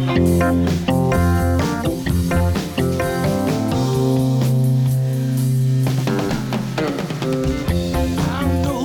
I know